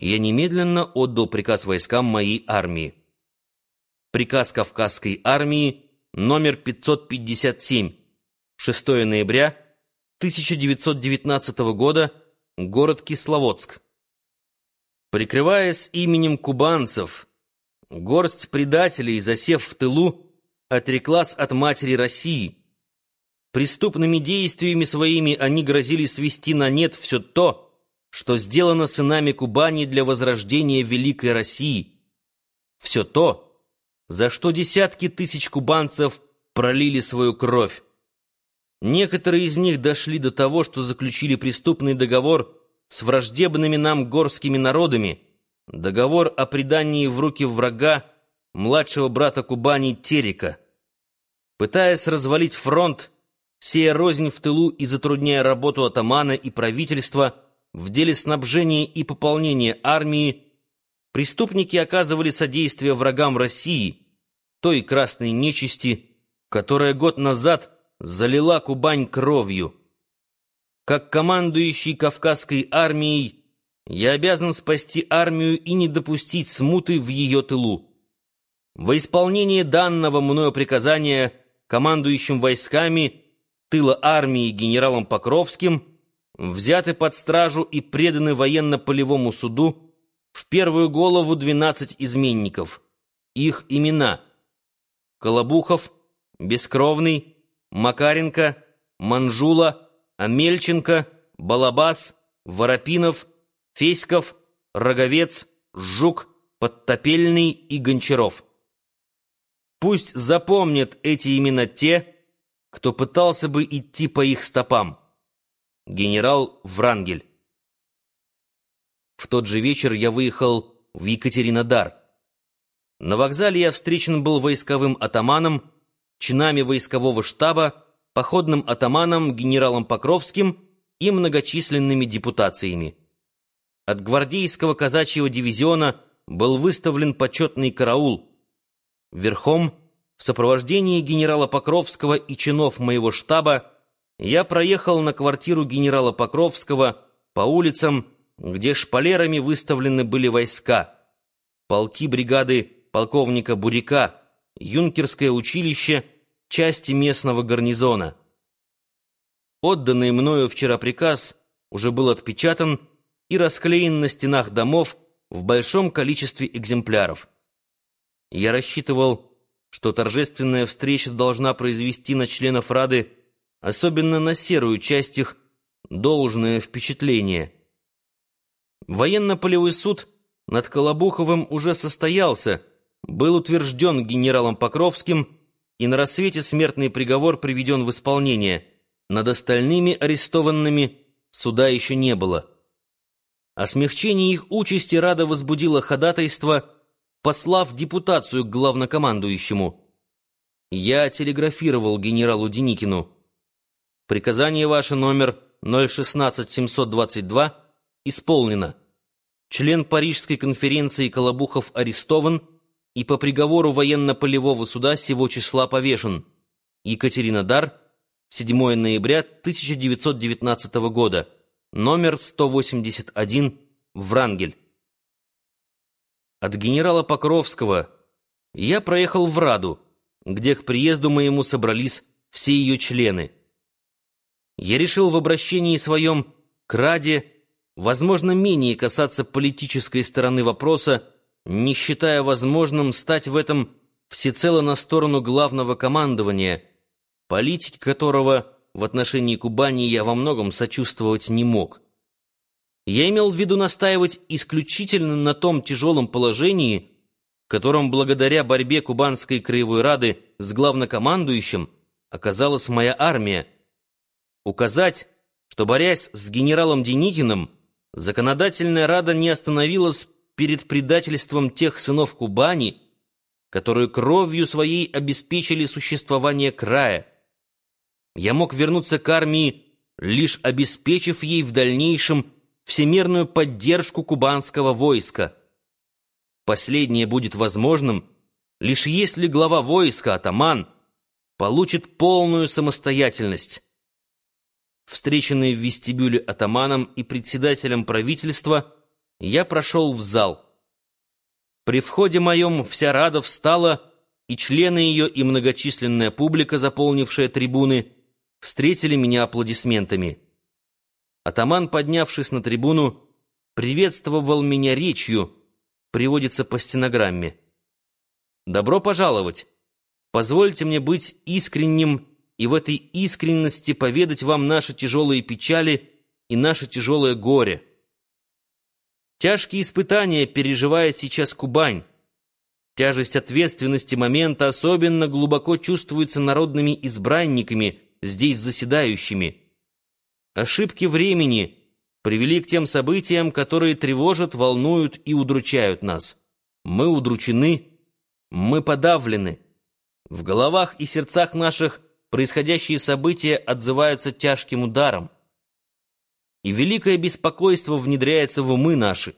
я немедленно отдал приказ войскам моей армии. Приказ Кавказской армии номер 557, 6 ноября 1919 года, город Кисловодск. Прикрываясь именем кубанцев, горсть предателей, засев в тылу, отреклась от матери России. Преступными действиями своими они грозили свести на нет все то, что сделано сынами Кубани для возрождения Великой России. Все то, за что десятки тысяч кубанцев пролили свою кровь. Некоторые из них дошли до того, что заключили преступный договор с враждебными нам горскими народами, договор о предании в руки врага младшего брата Кубани Терека. Пытаясь развалить фронт, сея рознь в тылу и затрудняя работу атамана и правительства, в деле снабжения и пополнения армии преступники оказывали содействие врагам России, той красной нечисти, которая год назад залила Кубань кровью. Как командующий Кавказской армией, я обязан спасти армию и не допустить смуты в ее тылу. Во исполнение данного мною приказания командующим войсками тыла армии генералом Покровским взяты под стражу и преданы военно-полевому суду в первую голову 12 изменников. Их имена Колобухов, Бескровный, Макаренко, Манжула, Амельченко, Балабас, Воропинов, Феськов, Роговец, Жук, Подтопельный и Гончаров. Пусть запомнят эти имена те, кто пытался бы идти по их стопам генерал Врангель. В тот же вечер я выехал в Екатеринодар. На вокзале я встречен был войсковым атаманом, чинами войскового штаба, походным атаманом генералом Покровским и многочисленными депутациями. От гвардейского казачьего дивизиона был выставлен почетный караул. Верхом, в сопровождении генерала Покровского и чинов моего штаба, я проехал на квартиру генерала Покровского по улицам, где шпалерами выставлены были войска, полки бригады полковника Буряка, юнкерское училище, части местного гарнизона. Отданный мною вчера приказ уже был отпечатан и расклеен на стенах домов в большом количестве экземпляров. Я рассчитывал, что торжественная встреча должна произвести на членов Рады особенно на серую часть их, должное впечатление. Военно-полевой суд над Колобуховым уже состоялся, был утвержден генералом Покровским, и на рассвете смертный приговор приведен в исполнение. Над остальными арестованными суда еще не было. О смягчении их участи Рада возбудила ходатайство, послав депутацию к главнокомандующему. Я телеграфировал генералу Деникину. Приказание ваше номер 016722 исполнено. Член Парижской конференции Колобухов арестован и по приговору военно-полевого суда сего числа повешен. Екатеринодар, 7 ноября 1919 года, номер 181, Врангель. От генерала Покровского я проехал в Раду, где к приезду моему собрались все ее члены я решил в обращении своем к Раде, возможно, менее касаться политической стороны вопроса, не считая возможным стать в этом всецело на сторону главного командования, политики которого в отношении Кубани я во многом сочувствовать не мог. Я имел в виду настаивать исключительно на том тяжелом положении, в котором благодаря борьбе Кубанской краевой рады с главнокомандующим оказалась моя армия, указать, что, борясь с генералом Деникиным, законодательная рада не остановилась перед предательством тех сынов Кубани, которые кровью своей обеспечили существование края. Я мог вернуться к армии, лишь обеспечив ей в дальнейшем всемирную поддержку кубанского войска. Последнее будет возможным, лишь если глава войска, атаман, получит полную самостоятельность встреченный в вестибюле атаманом и председателем правительства, я прошел в зал. При входе моем вся рада встала, и члены ее, и многочисленная публика, заполнившая трибуны, встретили меня аплодисментами. Атаман, поднявшись на трибуну, приветствовал меня речью, приводится по стенограмме. «Добро пожаловать! Позвольте мне быть искренним и в этой искренности поведать вам наши тяжелые печали и наше тяжелое горе». Тяжкие испытания переживает сейчас Кубань. Тяжесть ответственности момента особенно глубоко чувствуется народными избранниками, здесь заседающими. Ошибки времени привели к тем событиям, которые тревожат, волнуют и удручают нас. Мы удручены, мы подавлены. В головах и сердцах наших происходящие события отзываются тяжким ударом и великое беспокойство внедряется в умы наши.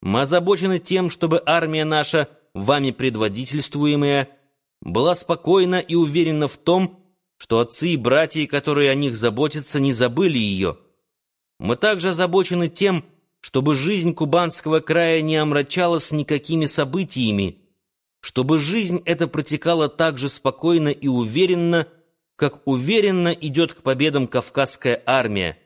Мы озабочены тем, чтобы армия наша, вами предводительствуемая, была спокойна и уверена в том, что отцы и братья, которые о них заботятся, не забыли ее. Мы также озабочены тем, чтобы жизнь Кубанского края не омрачалась никакими событиями, чтобы жизнь эта протекала так же спокойно и уверенно, как уверенно идет к победам Кавказская армия,